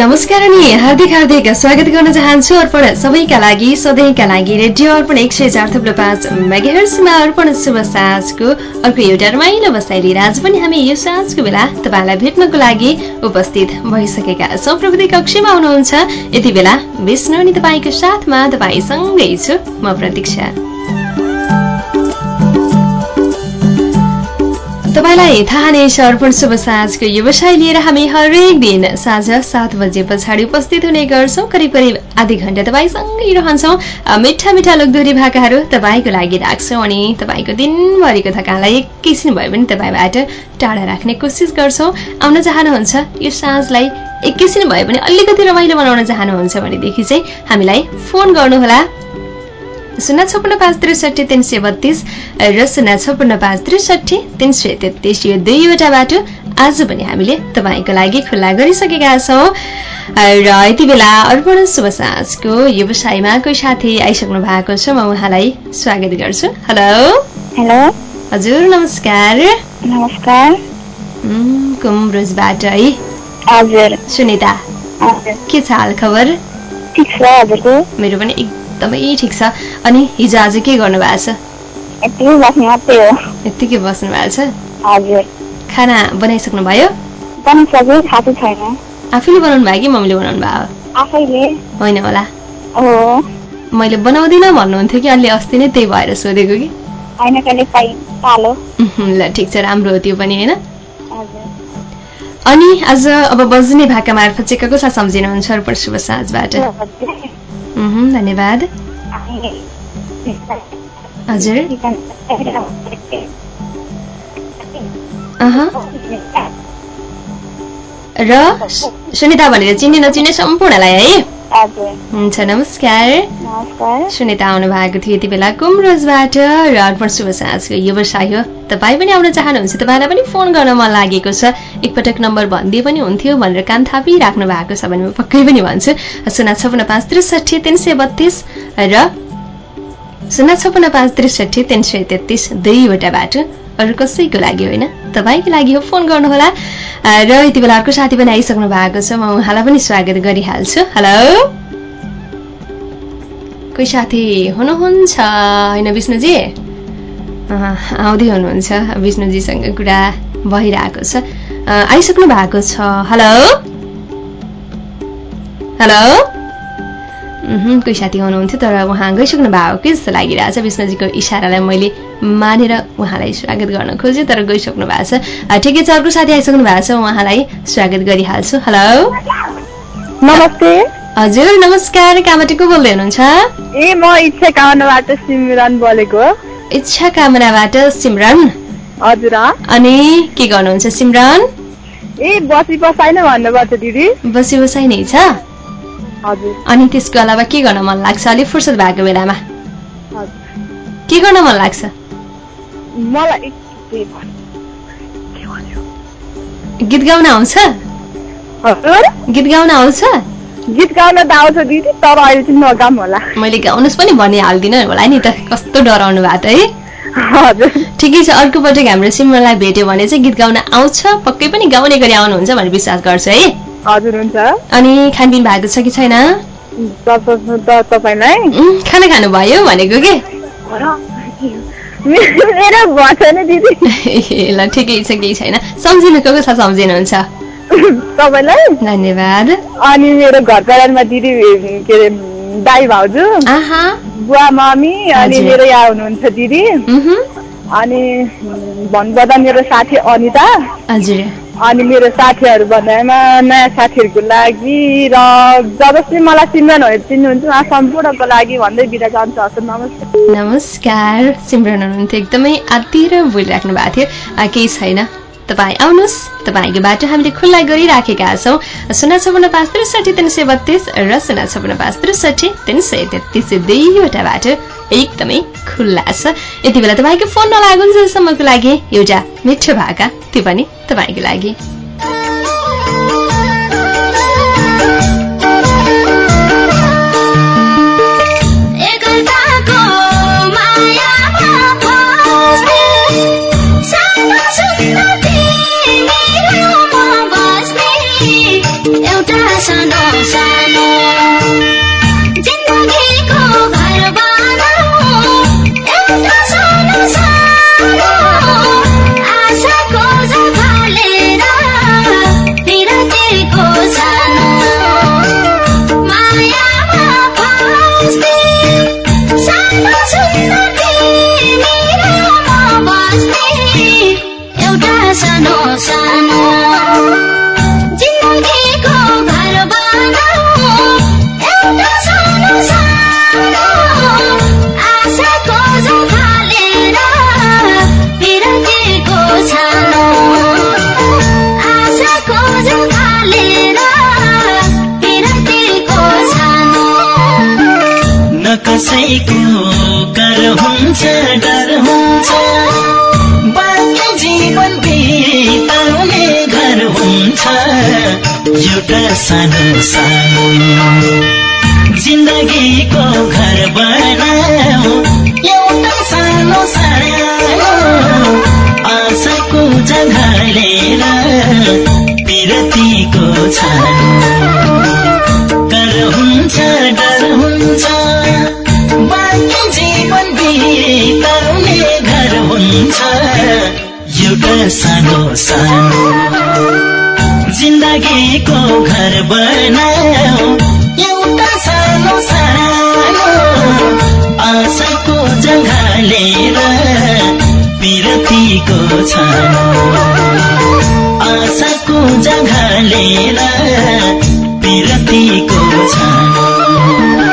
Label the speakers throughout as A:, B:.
A: नमस्कार अनि हार्दिक हार्दिक स्वागत गर्न चाहन्छु अर्पण सबैका लागि सधैँका लागि रेडियो अर्पण एक सय चार थुप्रो पाँच मेगाहर्समा अर्पण शुभ साँझको अर्को एउटा रमाइलो बसाइ लिएर आज पनि हामी यो साँझको बेला तपाईँलाई भेट्नको लागि उपस्थित भइसकेका छौँ। प्रविधि कक्षमा हुनुहुन्छ। यति बेला विष्णु अनि तपाईँको साथमा तपाईँसँगै छु। म प्रतीक्षा। तपाईँलाई थाहा नै अर्पण शुभ साँझको व्यवसाय लिएर हामी हरेक दिन साँझ सात बजे पछाडि उपस्थित हुने गर्छौँ। करिब करिब आधी घन्टा तपाईँसँगै रहन्छौँ। मिठा मिठा लोकदोरी भाकाहरू तपाईँको लागि राख्छौँ अनि तपाईँको दिनभरिको थकानलाई एकैछिन भए पनि तपाईँबाट टाढा राख्ने कोसिस गर्छौँ। आउन चाहनुहुन्छ यो साँझलाई एकैछिन भए पनि अलिकति रमाइलो बनाउन चाहनुहुन्छ भनेदेखि चाहिँ हामीलाई फोन गर्नुहोला। शून्य छपन्न पाँच त्रिसठी तिन सय बत्तिस र शून्य छपन्न पाँच त्रिसठी तिन सय तेत्तिस यो दुईवटा बाटो आज पनि हामीले तपाईँको लागि खुल्ला गरिसकेका छौँ। र यति बेला अर्पण शुभ साँझको व्यवसायमा कोही साथी आइसक्नु भएको छ म उहाँलाई स्वागत गर्छु। हेलो।
B: हेलो।
A: हजुर नमस्कार।
B: नमस्कार।
A: कुम्रोजबाट है।
B: हजुर।
A: सुनिता के छ हाल खबर मेरो पनि एकदमै ठिक छ? अनि हिजो आज के गर्नु भएको छ यत्तिकै बस्नु भएको छ? खाना बनाइसक्नु भयो? आफैले बनाउनु भयो कि मम्मीले बनाउनु भयो? होइन होला। मैले बनाउँदिनँ भन्नुहुन्थ्यो कि अलि अस्ति नै त्यही भएर सोधेको कि? ल ठिक छ राम्रो हो त्यो पनि होइन? अनि आज अब बज्ने भाका मार्फत चाहिँ कसलाई सम्झिनुहुन्छ अर्पण शुभ साँझबाट? धन्यवाद हजुर अहँ, र सुनिता भनेर चिन्ने नचिन्ने सम्पूर्णलाई है। हुन्छ नमस्कार। सुनिता आउनु भएको थियो यति बेला कुमरोजबाट। र अर्पण शुभ साँझको व्यवसाय हो। तपाईँ पनि आउन चाहनुहुन्छ तपाईँलाई पनि फोन गर्न मन लागेको छ। एकपटक नम्बर भनिदिए पनि हुन्थ्यो भनेर कान थापिराख्नु भएको छ भने म पक्कै पनि भन्छु। शून्य छपन्न पाँच त्रिसठी तिन सय बत्तिस र शून्य छपन्न पाँच त्रिसठी तिन सय तेत्तिस दुईवटा बाटो। अरू कसैको लागि होइन तपाईँको लागि हो। फोन गर्नुहोला। र यति बेला अर्को साथी पनि आइसक्नु भएको छ। म उहाँलाई पनि स्वागत गरिहाल्छु। हेलो कोही साथी हुनुहुन्छ? होइन विष्णुजी? आउँदै हुनुहुन्छ। विष्णुजीसँग कुरा भइरहेको छ। आइसक्नु भएको छ। हेलो हेलो कोही साथी हुनुहुन्थ्यो तर उहाँ गइसक्नु भएको कि जस्तो लागिरहेछ विष्णुजीको इसारालाई मैले मानेर उहाँलाई स्वागत गर्न खोजेँ तर गइसक्नु भएको छ। ठिकै छ अर्को साथी आइसक्नु भएको छ उहाँलाई स्वागत गरिहाल्छु। हेलो।
B: नमस्ते।
A: हजुर नमस्कार कहाँबाट को बोल्दै हुनुहुन्छ?
B: ए म इच्छा कामनाबाट सिमरन बोलेको।
A: इच्छा कामनाबाट सिमरन।
B: हजुर
A: अनि के गर्नुहुन्छ सिमरन?
B: ए बसी बसाइ नै भन्नुपर्छ दिदी।
A: बसी बसाइ नै छ? अनि त्यसको अलावा के गर्न मन लाग्छ? अलिक फुर्सद भएको बेलामा। के गर्न मन लाग्छ? गीत गाउन आउँछ? गीत गाउन आउँछ?
B: गीत गाउन त आउँछ दिदी तर अहिले चाहिँ नगाम होला।
A: मैले गाउनुहोस् पनि भनिहाल्दिनँ होला नि त। कस्तो डराउनु भएको त है?
B: हजुर।
A: ठिकै छ अर्को पटक हाम्रो सिमरनलाई भेट्यो भने चाहिँ गीत गाउन आउँछ पक्कै पनि गाउने गरी आउनुहुन्छ भनेर विश्वास गर्छु है?
B: हजुर हुन्छ।
A: अनि खानपिन भएको छ कि छैन?
B: तपाईँलाई?
A: खाना खानुभयो भनेको के?
B: मेरो भयो छैन दिदी।
A: ल ठिकै छ केही छैन। सम्झिनु को कसलाई सम्झिनुहुन्छ?
B: तपाईँलाई?
A: धन्यवाद।
B: अनि मेरो घर परिवारमा दिदी के अरे दाई भाउजू? बुवा मम्मी अनि। मेरो यहाँ हुनुहुन्छ दिदी अनि भन्नुपर्दा मेरो साथी अनिता।
A: हजुर।
B: अनि मेरो साथीहरू भन्दामा नयाँ साथीहरूको लागि र जब चाहिँ मलाई सिमरनहरू चिन्नुहुन्छ उहाँ सम्पूर्णको लागि भन्दै बिदा जान्छ हजुर नमस्ते
A: नमस्कार सिमरन हुनुहुन्थ्यो। एकदमै आतिर बोलिराख्नु भएको थियो। केही छैन। तपाईँ आउनुहोस्। तपाईँको बाटो हामीले खुल्ला गरिराखेका छौँ। शून्य छपन्न पाँच त्रिसठी तिन सय बत्तिस र शून्य छपन्न पाँच त्रिसठी तिन सय तेत्तिस दुईवटा बाटो एकदमै खुल्ला छ। यति बेला तपाईँको फोन नलागुन्जेलसम्मको लागि एउटा मिठो भाका त्यो पनि तपाईँको लागि।
C: सानो सानो।
D: जिन्दगीको घर बनाऊ। एउटा सानो सानो। आशाको
C: जग्गा लिएर पिरतीको छानो। कर हुन्छ डर हुन्छ। बाँकी जीवन बिताउने घर हुन्छ। एउटा सानो सानो। जिन्दगीको घर बनाऊ। एउटा सानो सानो आशाको जग्गा लिएर पिरतीको छानो। आशाको जग्गा लिएर पिरतीको छानो।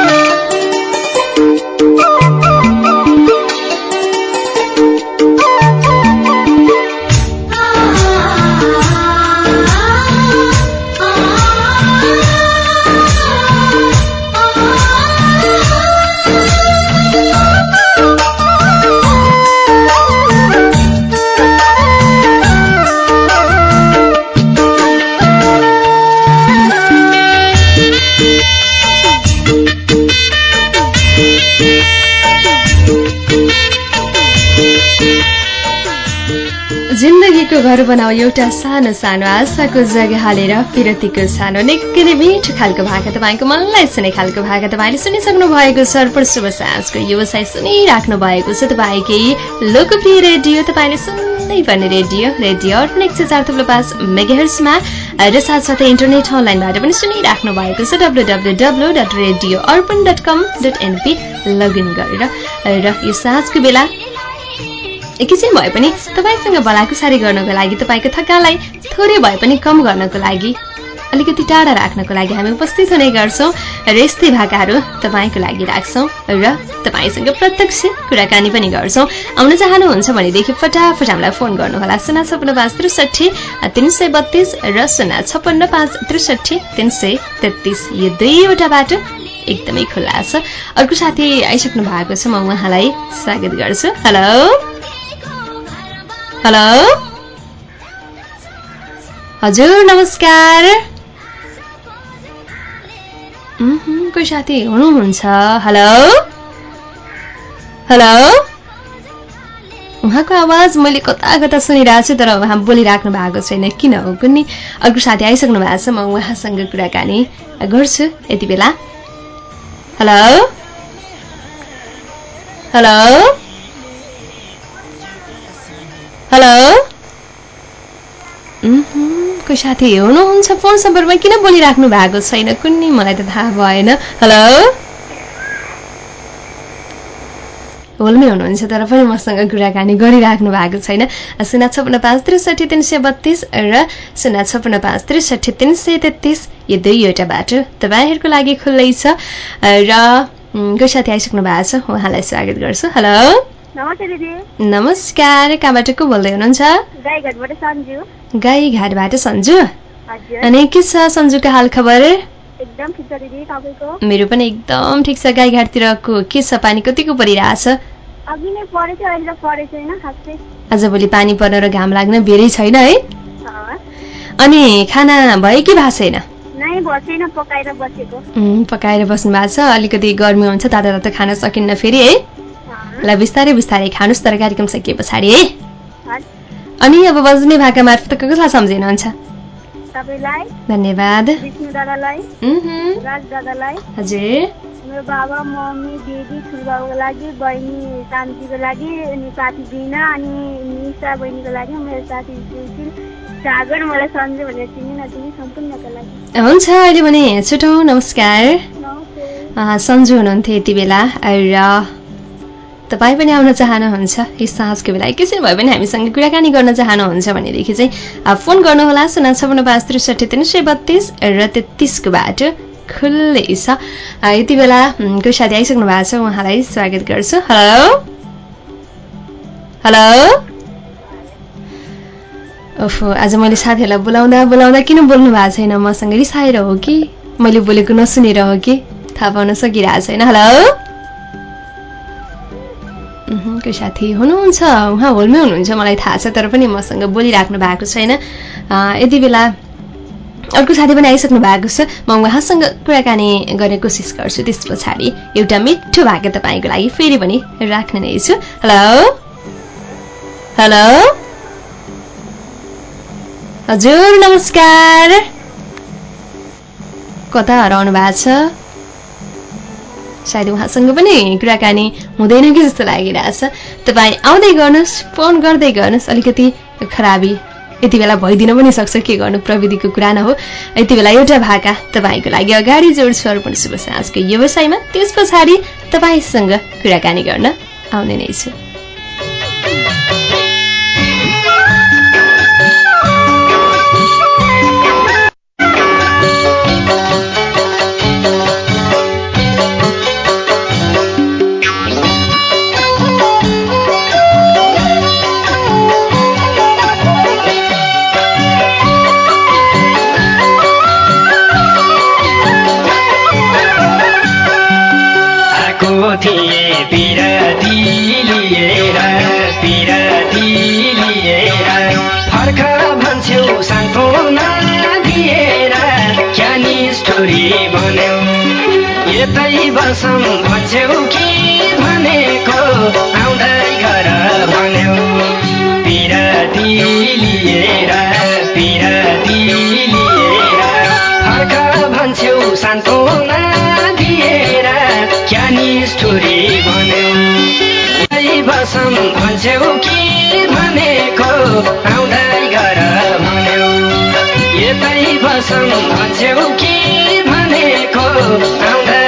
A: जिन्दगीको घर बनाऊ एउटा सानो सानो आशाको जग्गा हालेर पिरतीको सानो निकै मिठो खालको भाका तपाईँको मनलाई सुने खालको भाका तपाईँले सुनिसक्नु भएको छ शुभ साँझको व्यवसाय सुनिराख्नु भएको छ तपाईँकै लोकप्रिय रेडियो तपाईँले सुन्नै पर्ने रेडियो रेडियो अर्पण एक सय चार थुप्रो पाँच मेगाहर्समा र साथसाथै इन्टरनेट अनलाइनबाट पनि सुनिराख्नु भएको छ W W W dot radio Arpan dot com dot NP login गरेर। र यो साँझको बेला एकैछिन भए पनि तपाईँसँग भलाकुसारी गर्नको लागि तपाईँको थकालाई थोरै भए पनि कम गर्नको लागि अलिकति टाढा राख्नको लागि हामी उपस्थित हुने गर्छौँ र यस्तै भाकाहरू तपाईँको लागि राख्छौँ र तपाईँसँग प्रत्यक्ष कुराकानी पनि गर्छौँ। आउन चाहनुहुन्छ भनेदेखि फटाफट हामीलाई फोन गर्नुहोला। शून्य छपन्न पाँच त्रिसठी तिन सय बत्तिस र शून्य छपन्न पाँच त्रिसठी तिन सय तेत्तिस। यो दुईवटा बाटो एकदमै खुल्ला छ। अर्को साथी आइसक्नु भएको छ म उहाँलाई स्वागत गर्छु। हेलो। हेलो? हजुर नमस्कार। कोही साथी हुनुहुन्छ? हेलो? हेलो? उहाँको आवाज मैले कता कता सुनिरहेको छु तर उहाँ बोलिराख्नु भएको छैन। किन हो कुनै अर्को साथी आइसक्नु भएको छ म उहाँसँग कुराकानी गर्छु यति बेला। हेलो? हेलो? हेलो उहुँ, कोही साथी हुनुहुन्छ फोन सम्पर्कमा किन बोलिराख्नु भएको छैन? कुनै मलाई त थाहा भएन। हेलो होलमै हुनुहुन्छ तर पनि मसँग कुराकानी गरिराख्नु भएको छैन। शून्य छपन्न पाँच त्रिसठी तिन सय बत्तिस र शून्य छपन्न पाँच त्रिसठी तिन सय तेत्तिस यो दुईवटा बाटो तपाईँहरूको लागि खुल्लै छ। र कोही साथी आइसक्नु भएको छ? उहाँलाई स्वागत गर्छु। हेलो नमस्कार कहाँबाट को बोल्दै हुनुहुन्छ?
E: गाईघाटबाट सन्जु।
A: अनि के छ सन्जुको हाल खबर मेरो पनि एकदम ठिक छ गाईघाटतिरको के छ पानी कतिको परिरहेछ? आजभोलि पानी पर्न र घाम लाग्न बेरै छैन है? अनि खाना भयो कि भएको छैन
E: पकाएर
A: बस्नु भएको छ अलिकति गर्मी हुन्छ तातो तातो खान सकिन्न फेरि है? ल बिस्तारै बिस्तारै खानुहोस् तर कार्यक्रम सकिए पछाडि है। अनि अब बज्ने भाका मार्फत कसलाई सम्झिनुहुन्छ? धन्यवाद। हजुर।
E: मेरो बाबा मम्मी दिदी ठुलबाबुको लागि बहिनी शान्तिको लागि अनि साथी बिना अनि निशा बहिनीको लागि मेरो साथी सुशील सागर मलाई सन्जु भनेर चिने नचिने सम्पूर्णको लागि।
A: हुन्छ अहिले भने छुटौँ नमस्कार। सन्जु हुनुहुन्थ्यो यति बेला र तपाईँ पनि आउन चाहनुहुन्छ यो साँझको बेला। एकैछिन भए पनि हामीसँग कुराकानी गर्न चाहनुहुन्छ भनेदेखि चाहिँ फोन गर्नुहोला शून्य छपन्न पाँच त्रिसठी तिन सय बत्तिस र तेत्तिसको बाटो खुल्लै छ। यति बेला कोही साथी आइसक्नु भएको छ उहाँलाई स्वागत गर्छु। हेलो? हेलो? ओफो आज मैले साथीहरूलाई बोलाउँदा बोलाउँदा किन बोल्नु भएको छैन? मसँग रिसाएर हो कि? मैले बोलेको नसुनेर हो कि? थाहा पाउन सकिरहेको छैन। हेलो? साथी हुनुहुन्छ? उहाँ होलमै हुनुहुन्छ मलाई थाहा छ तर पनि मसँग बोलिराख्नु भएको छैन। यति बेला अर्को साथी पनि आइसक्नु भएको छ। म उहाँसँग कुराकानी गर्ने कोसिस गर्छु त्यस पछाडि। एउटा मिठो भाग्य तपाईँको लागि फेरि पनि राख्ने नै छु। हेलो? हेलो? हजुर नमस्कार। कता हराउनु भएको छ? सायद उहाँसँग पनि कुराकानी हुँदैन कि जस्तो लागिरहेछ तपाईँ आउँदै गर्नुहोस् फोन गर्दै गर्नुहोस् अलिकति खराबी यति बेला भइदिन पनि सक्छ के गर्नु प्रविधिको कुरा न हो यति बेला एउटा भाका तपाईँको लागि अगाडि जोड्छु अर्पण शुभ साँझको व्यवसायमा त्यस पछाडि तपाईँसँग कुराकानी गर्न आउने नै छु।
F: ज्ञानी स्टोरी भन्यौ यतै बसौँ भन्छौ कि भनेको आउँदै गर भन्यौ पिरती लिएर पिरती लिएर फर्क भन्छौ सान्त्वना दिएर ज्ञानी स्टोरी भन्यौ यतै बसौँ भन्छौ कि भनेको यतै बसौँ कि भनेको आउँदै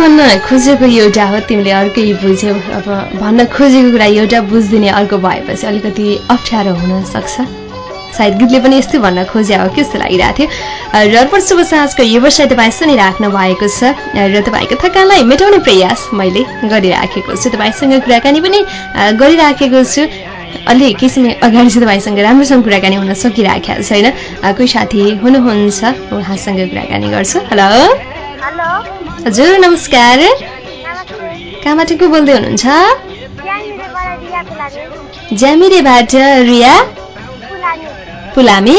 C: भन्न खोजेको एउटा हो तिमीले अर्कै बुझ्यौ।
A: अब भन्न खोजेको कुरा एउटा बुझिदिने अर्को भएपछि अलिकति अप्ठ्यारो हुन सक्छ सायद गीतले पनि यस्तै भन्न खोजे हो कि जस्तो लागिरहेको थियो? र अर्पण शुभ साँझको व्यवसाय तपाईँ सुनिराख्नु भएको छ। र तपाईँको थकानलाई मेटाउने प्रयास मैले गरिराखेको छु। तपाईँसँग कुराकानी पनि गरिराखेको छु। अलि केही समय अगाडि चाहिँ तपाईँसँग राम्रोसँग कुराकानी हुन सकिराखेको छैन। कोही साथी हुनुहुन्छ उहाँसँग कुराकानी गर्छु। हेलो? हजुर नमस्कार। कहाँबाट को बोल्दै हुनुहुन्छ? ज्यामिरेबाट रिया पुलामी।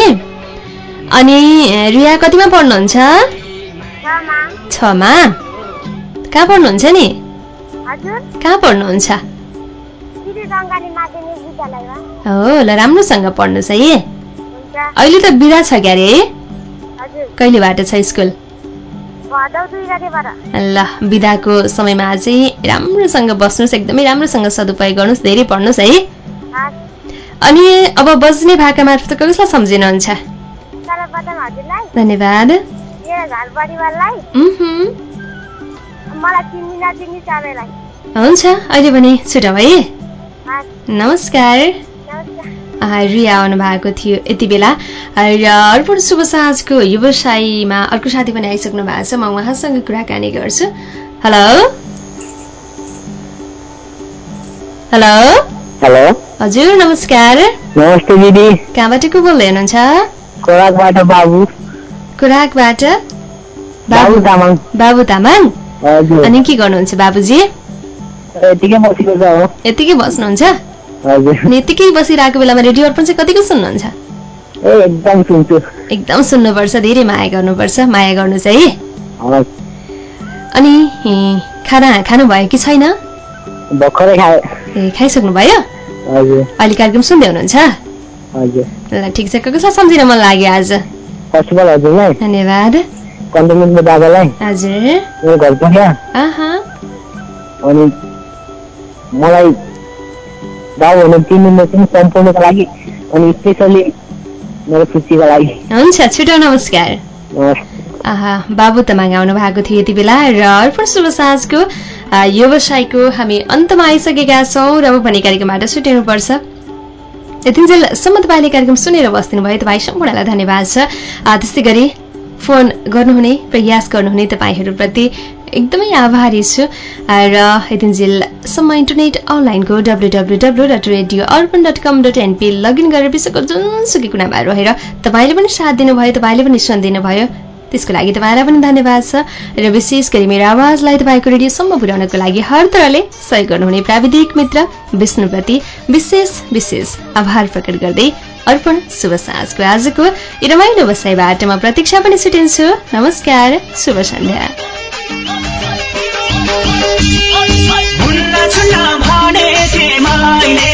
A: अनि रिया कतिमा पढ्नुहुन्छ?
B: छमा
A: कहाँ पढ्नुहुन्छ नि? कहाँ पढ्नुहुन्छ? हो ल राम्रोसँग पढ्नुहोस् है। अहिले त बिदा छ क्यारे? कहिलेबाट छ स्कुल? ल बिदाको समयमा चाहिँ राम्रोसँग बस्नुहोस् एकदमै राम्रोसँग सदुपयोग गर्नुहोस् धेरै पढ्नुहोस् है। अनि अब बज्ने भाका मार्फत कसलाई सम्झिनुहुन्छ? धन्यवाद। हुन्छ अहिले पनि छुटाउ है नमस्कार। रिया आउनु भएको थियो यति बेला। अर्पण शुभ साँझको व्यवसायमा अर्को साथी पनि आइसक्नु भएको छ। म उहाँसँग कुराकानी गर्छु। हेलो? हेलो?
G: हेलो?
A: हजुर नमस्कार।
G: नमस्ते दिदी।
A: कहाँबाट को बोल्दै हुनुहुन्छ?
G: खोराकबाट बाबु।
A: कुराकबाट
G: बाबु तामाङ।
A: बाबु तामाङ? अनि के गर्नुहुन्छ बाबुजी?
G: यतिकै बसेको छ हो।
A: यतिकै बस्नुहुन्छ? यतिकै बसिरहेको बेलामा रेडियो अर्पण चाहिँ कतिको सुन्नुहुन्छ?
G: एकदम सुन्छु।
A: एकदम सुन्नुपर्छ धेरै माया गर्नुपर्छ। माया गर्नु चाहिँ
G: हवस्।
A: अनि खाना खानुभयो कि छैन?
G: भर्खरै खाए।
A: ए खाइसक्नु भयो
G: हजुर।
A: अहिले कार्यक्रम सुन्दै हुनुहुन्छ? ल ठिक छ। कसलाई सम्झिन मन लाग्यो आज?
G: फर्स्ट अफ अल हजुरलाई।
A: धन्यवाद।
G: कन्टिनेन्टको दादालाई
A: हजुर।
G: मेरो अनि मलाई बाबु हुनु चिन्नु पनि सम्पूर्णको लागि अनि स्पेसली मेरो खुसीको लागि
A: हुन्छ छिटो नमस्कार। आहा बाबु तमाङ आउनु भएको थियो यति बेला र अर्पण शुभ साँझको व्यवसायको हामी अन्तमा आइसकेका छौँ र अब पनि कार्यक्रमबाट छुट्याउनुपर्छ। यतिन्जेलसम्म तपाईँले कार्यक्रम सुनेर बस्दिनु भयो तपाईँ सम्पूर्णलाई धन्यवाद छ। त्यस्तै गरी फोन गर्नुहुने प्रयास गर्नुहुने तपाईँहरूप्रति एकदमै आभारी छु। र यतिन्जेलसम्म इन्टरनेट अनलाइनको W W W dot radio Arpan dot com dot NP login गरेर विश्वको जुनसुकै कुनामा रहेर तपाईँले पनि साथ दिनुभयो तपाईँले पनि सुन दिनुभयो। त्यसको लागि तपाईँलाई पनि धन्यवाद छ। र विशेष गरी मेरो आवाजलाई तपाईँको रेडियोसम्म पुर्याउनको लागि हर तरहले सहयोग गर्नुहुने प्राविधिक मित्र विष्णुप्रति विशेष विशेष आभार प्रकट गर्दै अर्पण शुभ साँझको आजको रमाइलो बसाइबाट म प्रतीक्षा पनि छुटिन्छु। नमस्कार शुभ सन्ध्या।
F: हुन्न छुन्न भनेथे मैले